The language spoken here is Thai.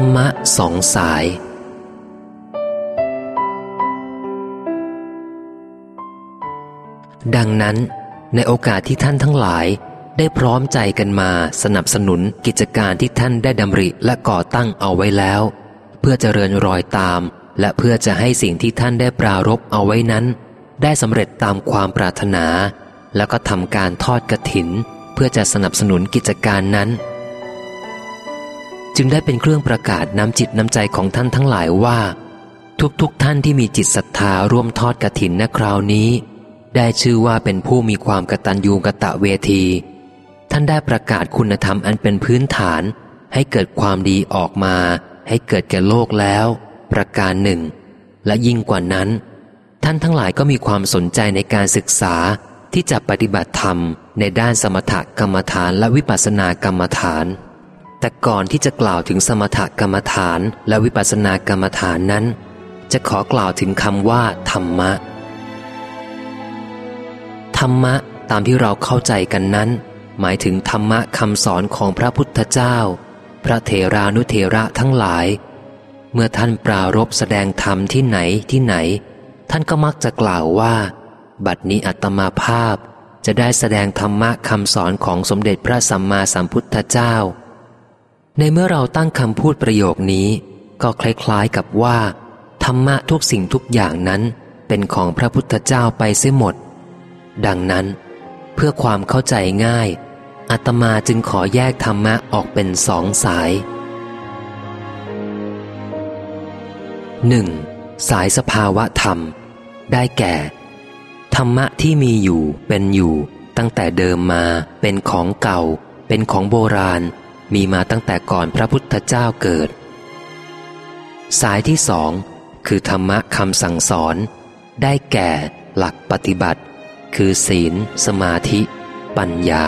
รรมะสองสาย ดังนั้น ในโอกาสที่ท่านทั้งหลายได้พร้อมใจกันมาสนับสนุนกิจการที่ท่านได้ดำริและก่อตั้งเอาไว้แล้ว เพื่อจเจริญรอยตาม และเพื่อจะให้สิ่งที่ท่านได้ปรารบเอาไว้นั้น ได้สำเร็จตามความปรารถนา แล้วก็ทำการทอดกระถิน เพื่อจะสนับสนุนกิจการนั้น จึงได้เป็นเครื่องประกาศน้ำจิตน้ำใจของท่านทั้งหลายว่า ทุกๆทท่านที่มีจิตศรัทธาร่วมทอดกระถินณคราวนี้ ได้ชื่อว่าเป็นผู้มีความกตัญญูกะตะเวที ท่านได้ประกาศคุณธรรมอันเป็นพื้นฐาน ให้เกิดความดีออกมา ให้เกิดแก่โลกแล้ว ประการหนึ่ง และยิ่งกว่านั้น ท่านทั้งหลายก็มีความสนใจในการศึกษาที่จะปฏิบัติธรรมในด้านสมถกรรมฐานและวิปัสสนากรรมฐาน แต่ก่อนที่จะกล่าวถึงสมถกรรมฐานและวิปัสสนากรรมฐานนั้น จะขอกล่าวถึงคำว่า ธรรมะ ธรรมะตามที่เราเข้าใจกันนั้น หมายถึงธรรมะคำสอนของพระพุทธเจ้า พระเถรานุเถระทั้งหลาย เมื่อท่านปรารบแสดงธรรมที่ไหนที่ไหน ท่านก็มักจะกล่าวว่า บัดนี้อัตมาภาพจะได้แสดงธรรมะคำสอนของสมเด็จพระสัมมาสัมพุทธเจ้า ในเมื่อเราตั้งคำพูดประโยคนี้ ก็คล้ายๆกับว่า ธรรมะทุกสิ่งทุกอย่างนั้นเป็นของพระพุทธเจ้าไปเสียหมด ดังนั้น เพื่อความเข้าใจง่ายอาตมาจึงขอแยกธรรมะออกเป็นสองสายหนึ่งสายสภาวะธรรม ได้แก่ ธรรมะที่มีอยู่เป็นอยู่ ตั้งแต่เดิมมาเป็นของเก่า เป็นของโบราณ มีมาตั้งแต่ก่อนพระพุทธเจ้าเกิด สายที่สองคือธรรมะคำสั่งสอน ได้แก่หลักปฏิบัติ คือศีล สมาธิ ปัญญา